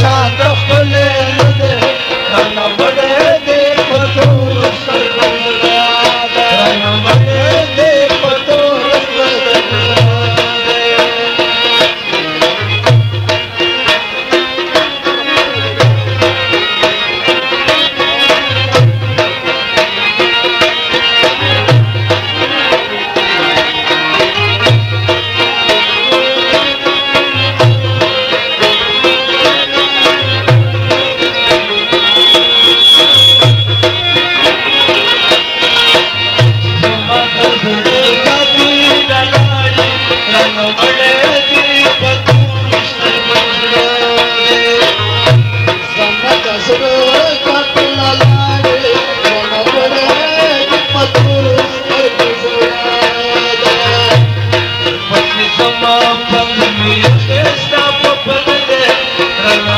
Shad Khalil they Rama.